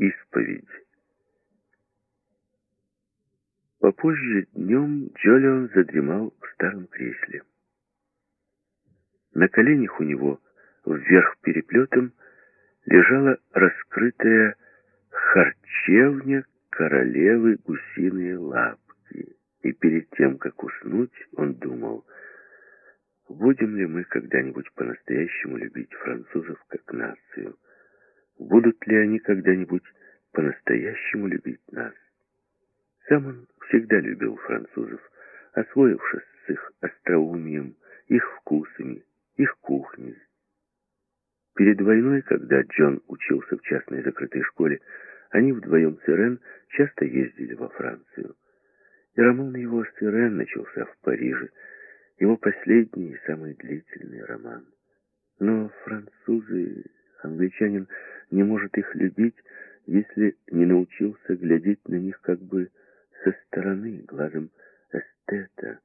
Исповедь. Попозже днем Джолион задремал в старом кресле. На коленях у него, вверх переплетом, лежала раскрытая харчевня королевы гусиные лапки. И перед тем, как уснуть, он думал, будем ли мы когда-нибудь по-настоящему любить французов как нацию? Будут ли они когда-нибудь по-настоящему любить нас? Сам он всегда любил французов, освоившись с их остроумием, их вкусами, их кухней. Перед войной, когда Джон учился в частной закрытой школе, они вдвоем с Ирен часто ездили во Францию. И роман его с Ирен начался в Париже, его последний и самый длительный роман. Но французы, англичанин не может их любить, если не научился глядеть на них как бы со стороны, глазом эстета.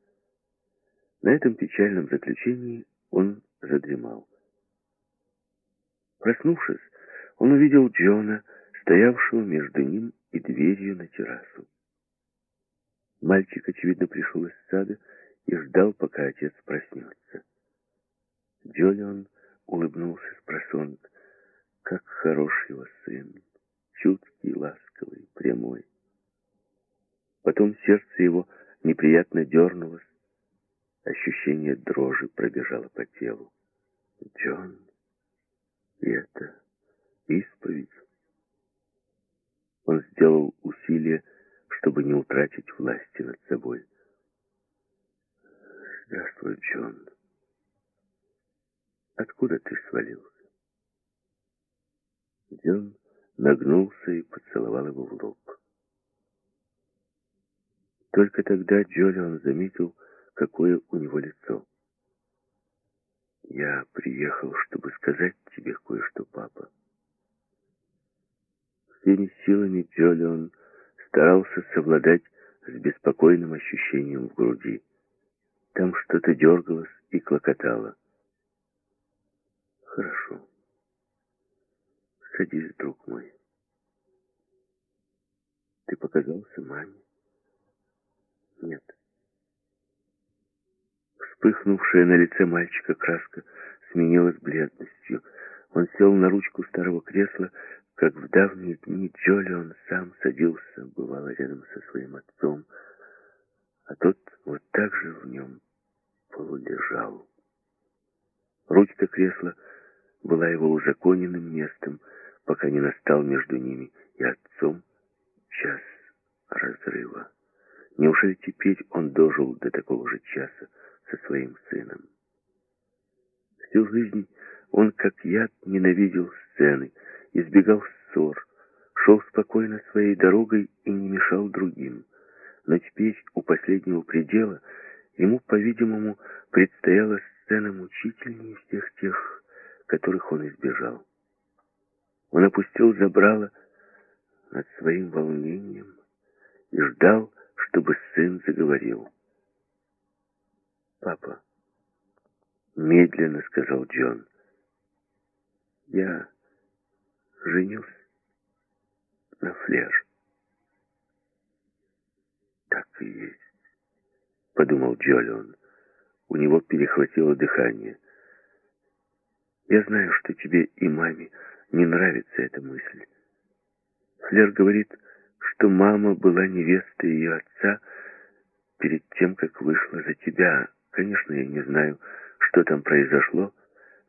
На этом печальном заключении он задремал. Проснувшись, он увидел Джона, стоявшего между ним и дверью на террасу. Мальчик, очевидно, пришел из сада и ждал, пока отец проснется. Джолион улыбнулся с просонок. Как хорош его сын, чуткий, ласковый, прямой. Потом сердце его неприятно дернулось, ощущение дрожи пробежало по телу. Джон, и это исповедь. Он сделал усилие, чтобы не утратить власти над собой. Здравствуй, Джон. Откуда ты свалился? Джон нагнулся и поцеловал его в лоб. Только тогда Джолион заметил, какое у него лицо. «Я приехал, чтобы сказать тебе кое-что, папа». Всеми силами Джолион старался совладать с беспокойным ощущением в груди. Там что-то дергалось и клокотало. «Хорошо. Садись, друг мой. Ты показался маме?» Нет. Вспыхнувшая на лице мальчика краска сменилась бледностью. Он сел на ручку старого кресла, как в давние дни Джолион сам садился, бывало, рядом со своим отцом, а тот вот так же в нем полулежал. Ручка кресла была его узаконенным местом, пока не настал между ними и отцом час разрыва. Неужели теперь он дожил до такого же часа со своим сыном? Всю жизнь он, как яд, ненавидел сцены, избегал ссор, шел спокойно своей дорогой и не мешал другим. Но теперь у последнего предела ему, по-видимому, предстояла сцена мучительнее всех тех, которых он избежал. Он опустил забрало над своим волнением и ждал, чтобы сын заговорил. «Папа», — медленно сказал Джон, — «я женюсь на Флер». «Так и есть», — подумал Джолион. У него перехватило дыхание. «Я знаю, что тебе и маме не нравится эта мысль. Флер говорит, что мама была невестой ее отца перед тем, как вышла за тебя. Конечно, я не знаю, что там произошло,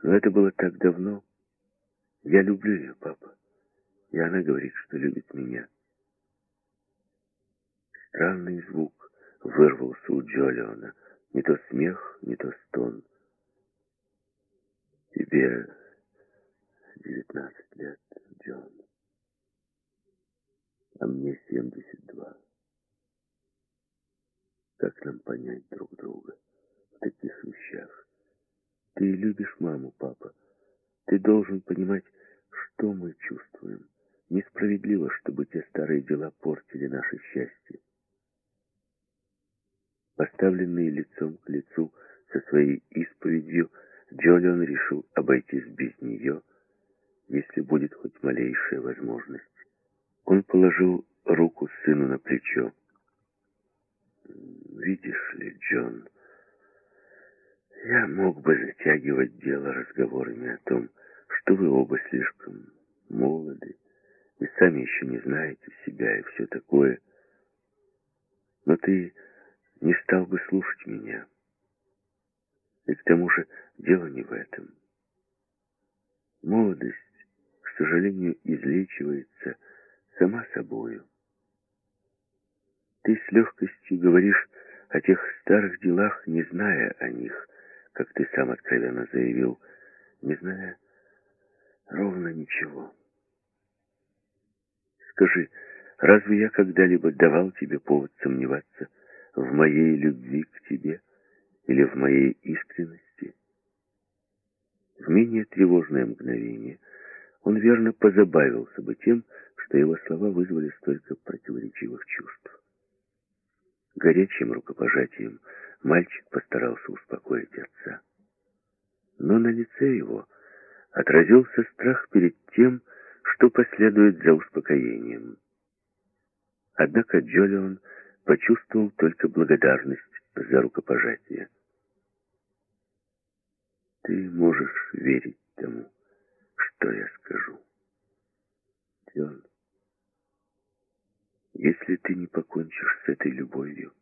но это было так давно. Я люблю ее, папа, и она говорит, что любит меня. Странный звук вырвался у Джолиона. Не то смех, не то стон. Тебе девятнадцать лет, Джон а мне 72. Как нам понять друг друга в таких вещах? Ты любишь маму, папа. Ты должен понимать, что мы чувствуем. Несправедливо, чтобы те старые дела портили наше счастье. Поставленный лицом к лицу со своей исповедью, Джолион решил обойтись без нее, если будет хоть малейшая возможность. Он положил руку сыну на плечо. «Видишь ли, Джон, я мог бы затягивать дело разговорами о том, что вы оба слишком молоды и сами еще не знаете себя и все такое. Но ты не стал бы слушать меня. И к тому же дело не в этом. Молодость, к сожалению, излечивается сама собою. Ты с легкостью говоришь о тех старых делах, не зная о них, как ты сам откровенно заявил, не зная ровно ничего. Скажи, разве я когда-либо давал тебе повод сомневаться в моей любви к тебе или в моей искренности? В менее тревожное мгновение он верно позабавился бы тем, что его слова вызвали столько противоречивых чувств. Горячим рукопожатием мальчик постарался успокоить отца. Но на лице его отразился страх перед тем, что последует за успокоением. Однако Джолион почувствовал только благодарность за рукопожатие. Ты можешь верить тому, что я скажу. Джон, если ты не покончишь с этой любовью,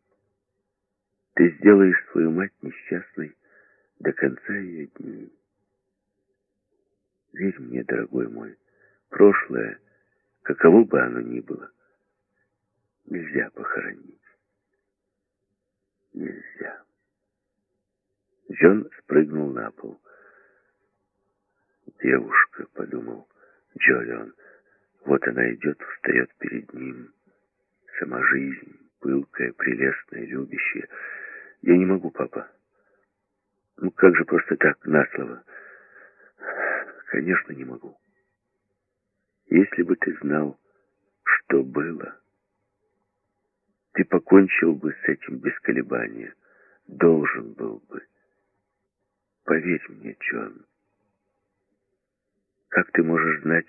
ты сделаешь свою мать несчастной до конца ее дней. Верь мне, дорогой мой, Прошлое, каково бы оно ни было, нельзя похоронить. Нельзя. Джон спрыгнул на пол. «Девушка», — подумал Джолион, — «вот она идет, встает перед ним. Сама жизнь, пылкая, прелестная, любящая. Я не могу, папа. Ну как же просто так, на слово? Конечно, не могу». Если бы ты знал, что было, ты покончил бы с этим без колебания. Должен был бы. Поверь мне, Джон. Как ты можешь знать,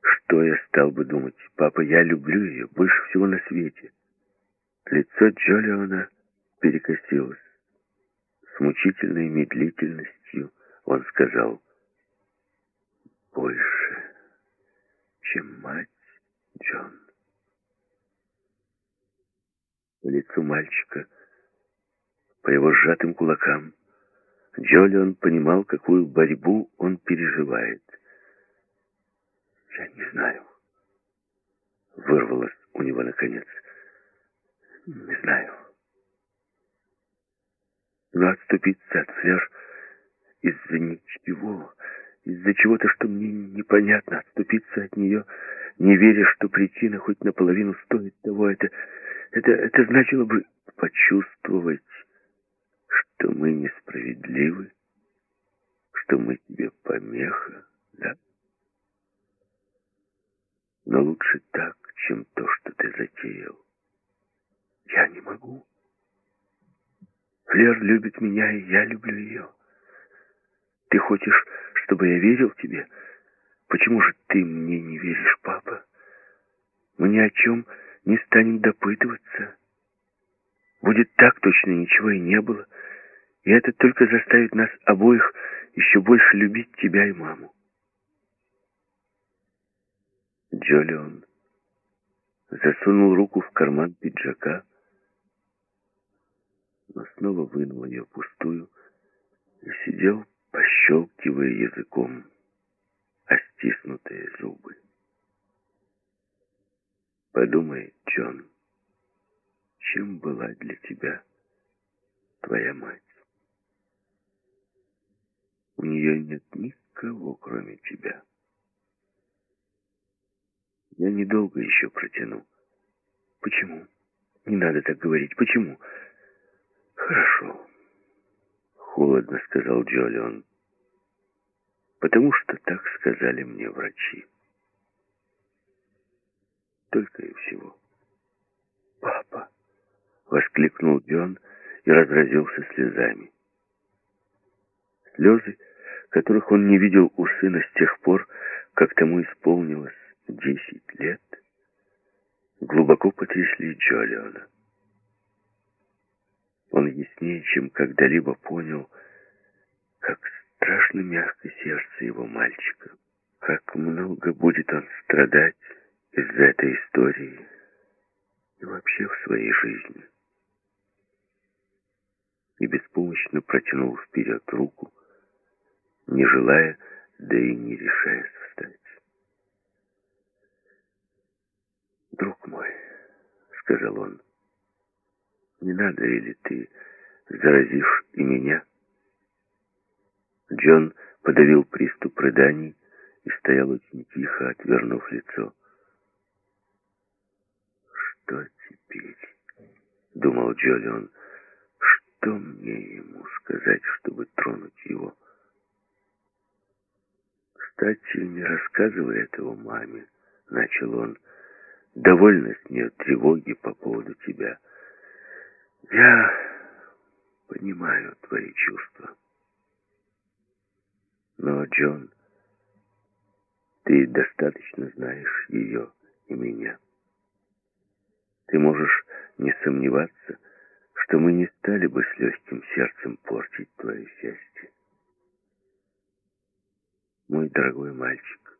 что я стал бы думать? Папа, я люблю ее больше всего на свете. Лицо Джолиона перекосилось. С мучительной медлительностью он сказал «Больше» чем мать, Джон. Лицу мальчика, по его сжатым кулакам, Джолион понимал, какую борьбу он переживает. «Я не знаю», — вырвалось у него наконец. «Не знаю». Но отступиться от Флер из-за ничего из-за чего-то, что мне непонятно, отступиться от нее, не веря, что причина хоть наполовину стоит того, это, это, это значило бы почувствовать, что мы несправедливы, что мы тебе помеха, да? Но лучше так, чем то, что ты затеял. Я не могу. Флер любит меня, и я люблю ее. Ты хочешь чтобы я верил тебе? Почему же ты мне не веришь, папа? Мы ни о чем не станем допытываться. Будет так, точно ничего и не было. И это только заставит нас обоих еще больше любить тебя и маму. Джолион засунул руку в карман пиджака, но снова вынул ее пустую и сидел, пощелкивая языком о стиснутые зубы. Подумай, Джон, чем была для тебя твоя мать? У нее нет никого, кроме тебя. Я недолго еще протяну. Почему? Не надо так говорить. Почему? Хорошо холодно сказал Джолион. Потому что так сказали мне врачи. Только и всего. Папа! Воскликнул Джон и разразился слезами. Слезы, которых он не видел у сына с тех пор, как тому исполнилось десять лет, истории Джолиона. Он яснее, чем когда-либо понял, как страшно мягко сердце его мальчика, как много будет он страдать из-за этой истории и вообще в своей жизни. И беспомощно протянул вперед руку, не желая, да и не решаясь встать. «Друг мой», — сказал он, — «не надо, или ты заразишь и меня?» Джон подавил приступ рыданий и стоял очень тихо, отвернув лицо. «Что теперь?» — думал Джолион. «Что мне ему сказать, чтобы тронуть его?» «Кстати, не рассказывай этого маме», — начал он. «Довольно с нее тревоги по поводу тебя. Я понимаю твои чувства». Но, Джон, ты достаточно знаешь ее и меня. Ты можешь не сомневаться, что мы не стали бы с легким сердцем портить твое счастье. Мой дорогой мальчик,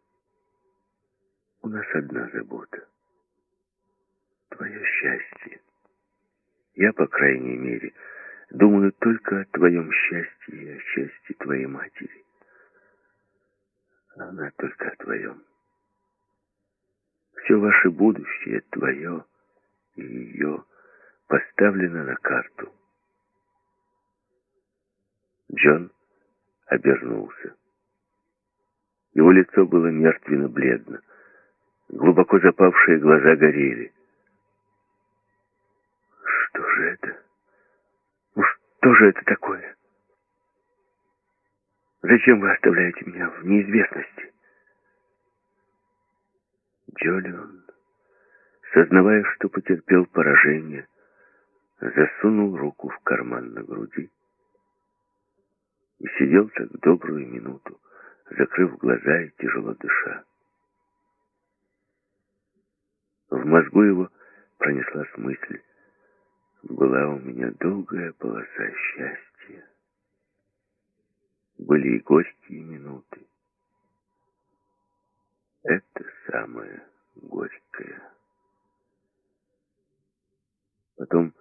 у нас одна забота. Твое счастье. Я, по крайней мере, думаю только о твоем счастье и о счастье твоей матери. Она только о твоем. Все ваше будущее твое и ее поставлено на карту. Джон обернулся. Его лицо было мертвенно-бледно. Глубоко запавшие глаза горели. Что же это? Ну что же это такое? Зачем вы оставляете меня в неизвестности? Джолион, сознавая, что потерпел поражение, засунул руку в карман на груди и сидел так добрую минуту, закрыв глаза и тяжело дыша. В мозгу его пронеслась мысль, была у меня долгая полоса счастья были и горькие минуты. Это самое горькое. Потом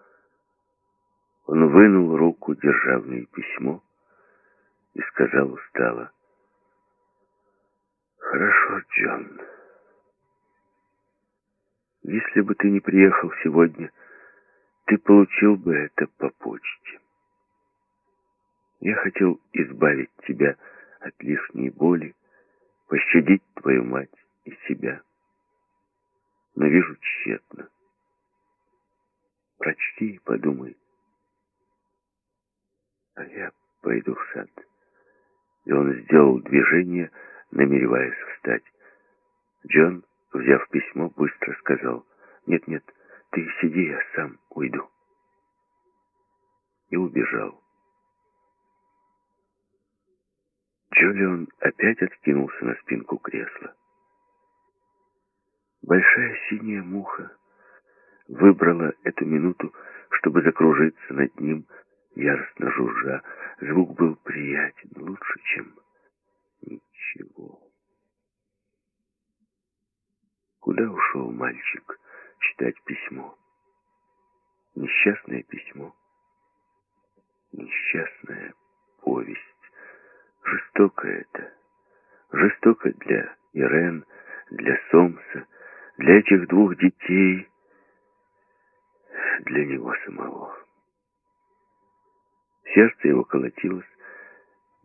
он вынул руку, держа в ней письмо, и сказал устало, «Хорошо, Джон. Если бы ты не приехал сегодня, ты получил бы это по почте. Я хотел избавить тебя от лишней боли, пощадить твою мать и себя. Но вижу тщетно. Прочти и подумай. А я пойду в сад. И он сделал движение, намереваясь встать. Джон, взяв письмо, быстро сказал, «Нет-нет, ты сиди, я сам уйду». И убежал. Джулион опять откинулся на спинку кресла. Большая синяя муха выбрала эту минуту, чтобы закружиться над ним, яростно жужжа. Звук был приятен, лучше, чем ничего. Куда ушел мальчик читать письмо? Несчастное письмо. Несчастная повесть. Жестоко это. Жестоко для Ирен, для Сомса, для этих двух детей, для него самого. Сердце его колотилось,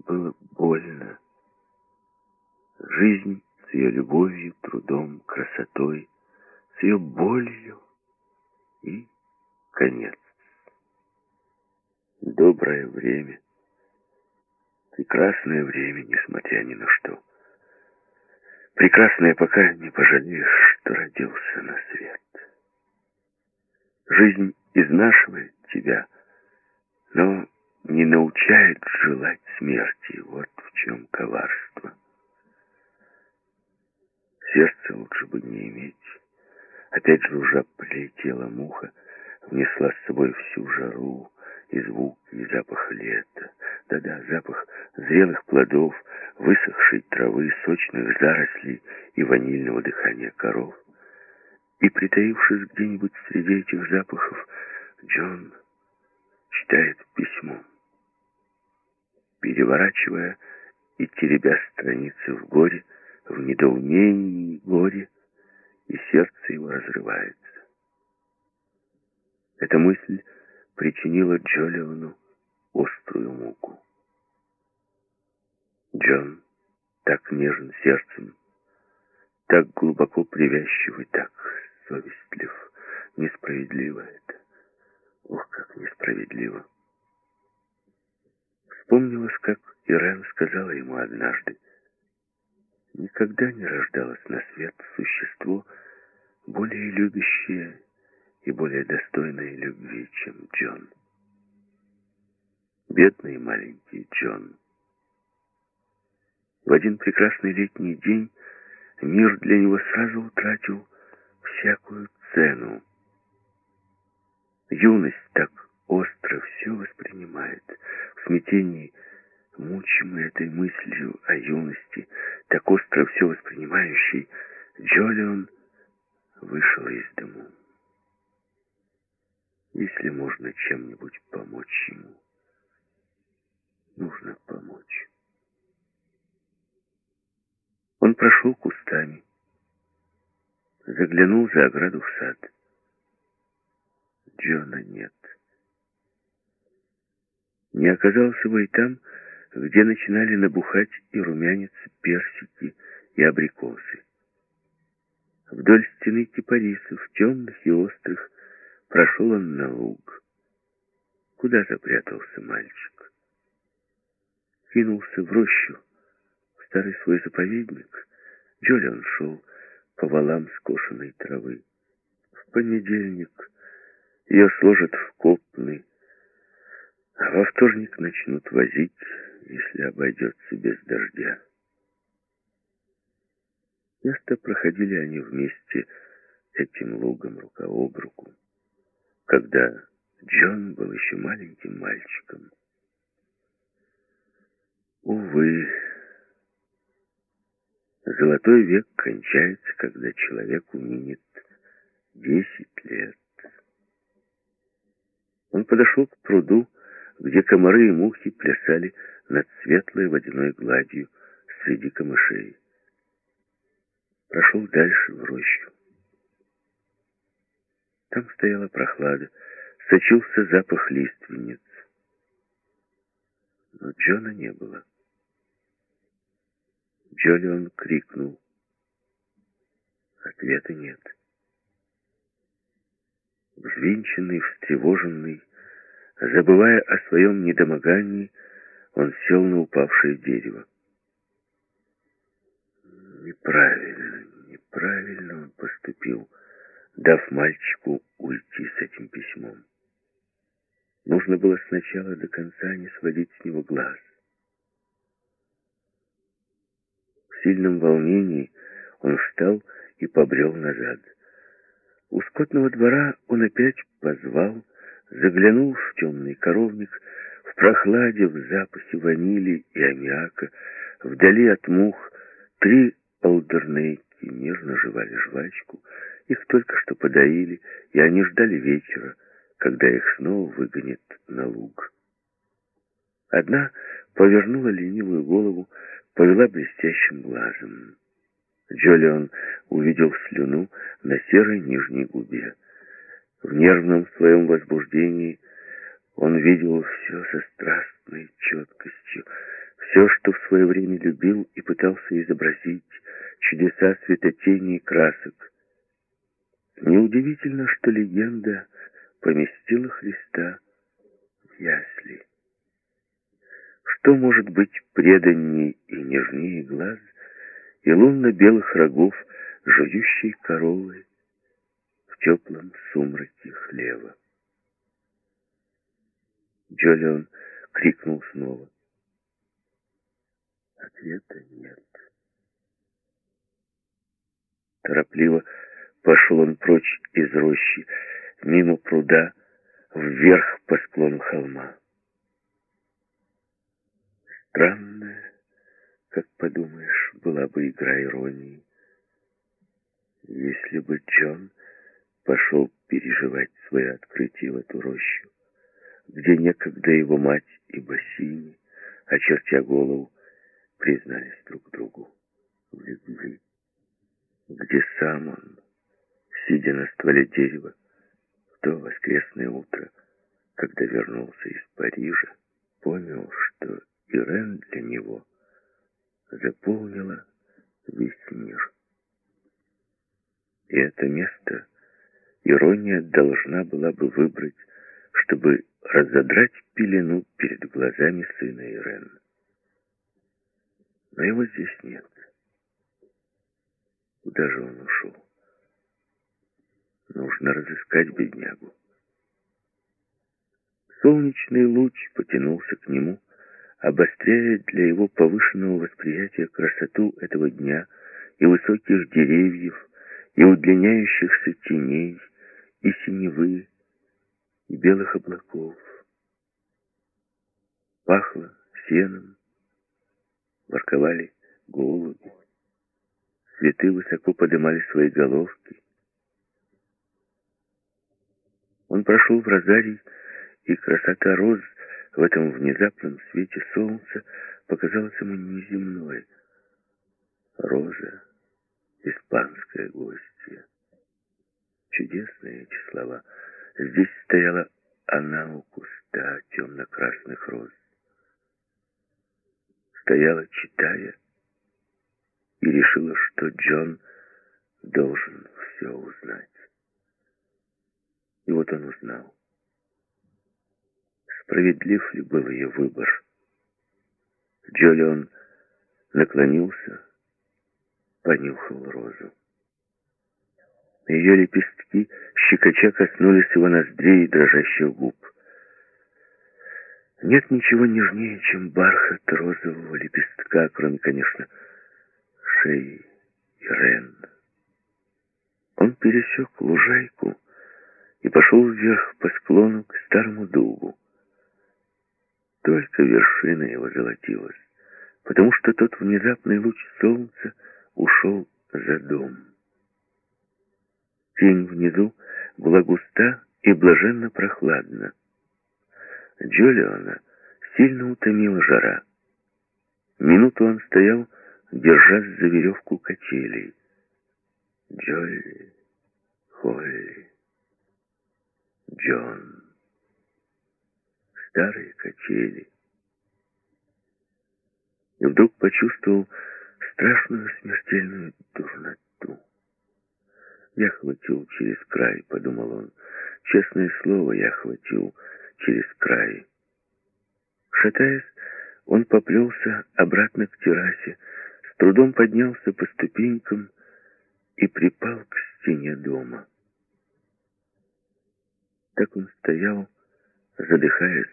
было больно. Жизнь с ее любовью, трудом, красотой, с ее болью и конец. Доброе время. Прекрасное время, несмотря ни на что. Прекрасное, пока не пожалеешь, что родился на свет. Жизнь изнашивает тебя, но не научает желать смерти. Вот в чем коварство. Сердце лучше бы не иметь, Опять жужжа полетела муха, внесла с собой всю жару, и звук, и запах лета. Да-да, запах зрелых плодов, высохшей травы, сочных зарослей и ванильного дыхания коров. И, притаившись где-нибудь среди этих запахов, Джон читает письмо. Переворачивая и теребя страницы в горе, в недоумении горе, и сердце его разрывается. Эта мысль причинила Джолиону острую муку. Джон так нежен сердцем, так глубоко привязчив и так совестлив. Несправедливо это. Ох, как несправедливо. Вспомнилось, как Ирен сказала ему однажды, никогда не рождалось на свет существо, более любящее и более достойное любви, чем Джон. Бедный маленький Джон. В один прекрасный летний день мир для него сразу утратил всякую цену. Юность так остро все воспринимает. В смятении, мучимый этой мыслью о юности, так остро все воспринимающий, Джолион вышел из дому. Если можно чем-нибудь помочь ему, нужно помочь. Он прошел кустами, заглянул за ограду в сад. Джона нет. Не оказался бы и там, где начинали набухать и румяниться персики и абрикосы. Вдоль стены кипарисов, темных и острых, прошел он на луг. Куда запрятался мальчик? Кинулся в рощу, в старый свой заповедник. Джолиан шел по валам скошенной травы. В понедельник ее сложат в копны, а во вторник начнут возить, если обойдется без дождя. Место проходили они вместе этим лугом рука об руку, когда Джон был еще маленьким мальчиком. Увы, золотой век кончается, когда человеку минет десять лет. Он подошел к пруду, где комары и мухи плясали над светлой водяной гладью среди камышей прошел дальше в рощу. Там стояла прохлада, сочился запах лиственниц. Но Джона не было. Джолион крикнул. Ответа нет. Взвинченный, встревоженный, забывая о своем недомогании, он сел на упавшее дерево. Неправильно, неправильно он поступил, дав мальчику уйти с этим письмом. Нужно было сначала до конца не сводить с него глаз. В сильном волнении он встал и побрел назад. У скотного двора он опять позвал, заглянул в темный коровник, в прохладе, в запахе ванили и аммиака, вдали от мух, три Алдернейки нежно жевали жвачку, их только что подоили, и они ждали вечера, когда их снова выгонят на луг. Одна повернула ленивую голову, повела блестящим глазом. Джолион увидел слюну на серой нижней губе. В нервном своем возбуждении он видел все со страстной четкостью, все, что в свое время любил и пытался изобразить, чудеса светотени и красок. Неудивительно, что легенда поместила Христа в ясли. Что может быть преданней и нежнее глаз и лунно-белых рогов, жующей коровы в теплом сумраке хлева? Джолион крикнул снова. Ответа нет. Торопливо Пошел он прочь из рощи, мимо пруда, вверх по склону холма. Странная, как подумаешь, была бы игра иронии, если бы Джон пошел переживать свое открытие в эту рощу, где некогда его мать и Бассини, очертя голову, признались друг другу в любви, где сам он, сидя на стволе дерева, в то воскресное утро, когда вернулся из Парижа, понял, что Ирен для него заполнила весь мир. И это место ирония должна была бы выбрать, чтобы разодрать пелену перед глазами сына Ирен. Но его здесь нет. Куда же он ушел? Нужно разыскать беднягу. Солнечный луч потянулся к нему, обостряя для его повышенного восприятия красоту этого дня и высоких деревьев, и удлиняющихся теней, и синевы, и белых облаков. Пахло сеном, ворковали голуби. Цветы высоко поднимали свои головки. Он прошел в розарий, и красота роз в этом внезапном свете солнца показалась ему неземной. Роза — испанская гостья. Чудесные эти слова. Здесь стояла она у куста темно-красных роз. Стояла, читая, и решила, что Джон должен все узнать. И вот он узнал. Справедлив ли был ее выбор? Джолион наклонился, понюхал розу. Ее лепестки щекоча коснулись его ноздрей и дрожащих губ. Нет ничего нежнее, чем бархат розового лепестка, кроме, конечно, шеи Ирен. Он пересек лужайку и пошел вверх по склону к старому дубу. Только вершина его золотилась, потому что тот внезапный луч солнца ушел за дом. Тень внизу была густа и блаженно прохладна. Джолиона сильно утомила жара. Минуту он стоял, держась за веревку качелей. Джолли, Холли, Джон. Старые качели. И вдруг почувствовал страшную смертельную дурноту. «Я хватил через край», — подумал он. «Честное слово, я хватил через край». Шатаясь, он поплелся обратно к террасе, с трудом поднялся по ступенькам и припал к стене дома. Так он стоял, задыхаясь,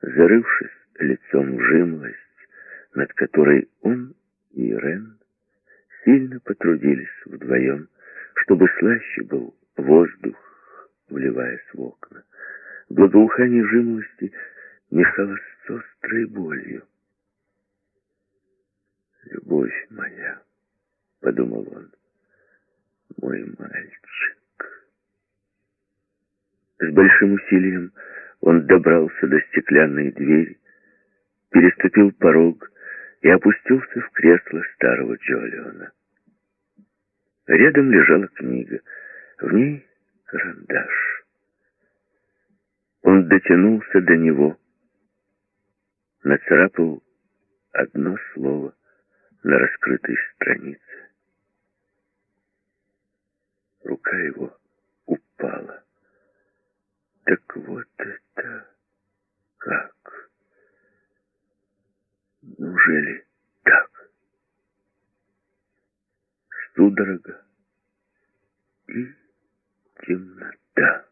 зарывшись лицом в жимлость, над которой он и Ирен сильно потрудились вдвоем, чтобы слаще был воздух, вливаясь в окна. Благоухание жимолости мешалось с острой болью. «Любовь моя», — подумал он, — «мой мальчик». С большим усилием он добрался до стеклянной двери, переступил порог и опустился в кресло старого Джолиона. Рядом лежала книга, в ней карандаш. Он дотянулся до него, нацарапал одно слово на раскрытой странице. Рука его упала. Так вот это как? Неужели так? Судорога и темнота.